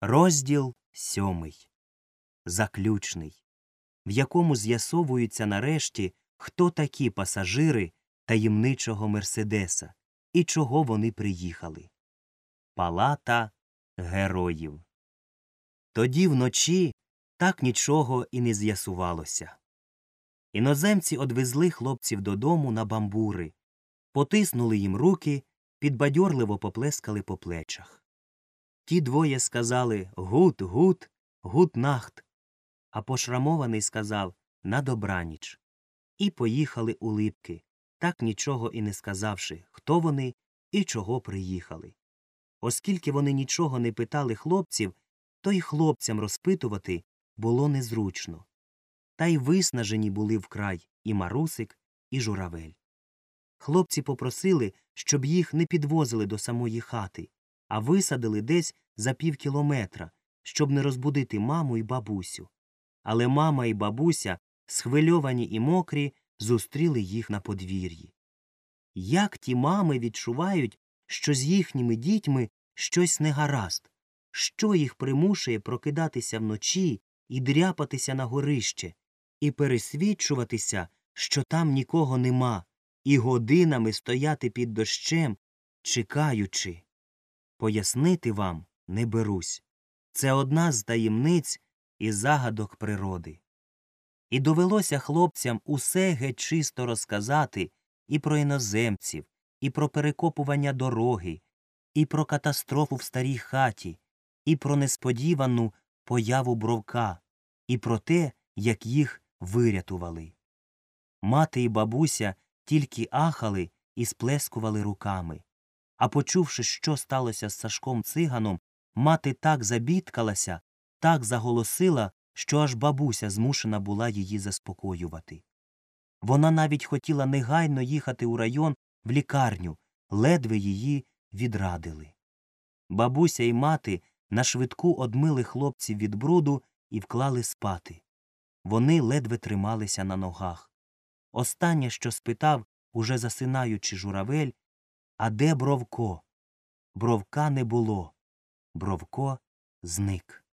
Розділ сьомий. Заключний, в якому з'ясовується нарешті, хто такі пасажири таємничого Мерседеса і чого вони приїхали. Палата героїв. Тоді вночі так нічого і не з'ясувалося. Іноземці одвезли хлопців додому на бамбури, потиснули їм руки, підбадьорливо поплескали по плечах. Ті двоє сказали гут, гут, гут нахт, а пошрамований сказав на добраніч. І поїхали у липки, так нічого і не сказавши, хто вони і чого приїхали. Оскільки вони нічого не питали хлопців, то й хлопцям розпитувати було незручно. Та й виснажені були вкрай і марусик, і журавель. Хлопці попросили, щоб їх не підвозили до самої хати, а висадили десь за пів кілометра, щоб не розбудити маму і бабусю. Але мама і бабуся, схвильовані і мокрі, зустріли їх на подвір'ї. Як ті мами відчувають, що з їхніми дітьми щось негаразд, що їх примушує прокидатися вночі і дряпатися на горище, і пересвідчуватися, що там нікого нема, і годинами стояти під дощем, чекаючи. Пояснити вам не берусь. Це одна з таємниць і загадок природи. І довелося хлопцям усе геть чисто розказати і про іноземців, і про перекопування дороги, і про катастрофу в старій хаті, і про несподівану появу бровка, і про те, як їх вирятували. Мати і бабуся тільки ахали і сплескували руками. А почувши, що сталося з Сашком циганом, мати так забідкалася, так заголосила, що аж бабуся змушена була її заспокоювати. Вона навіть хотіла негайно їхати у район в лікарню, ледве її відрадили. Бабуся і мати на швидку одмили хлопців від бруду і вклали спати. Вони ледве трималися на ногах. Останнє, що спитав, уже засинаючи журавель, а де Бровко? Бровка не було. Бровко зник.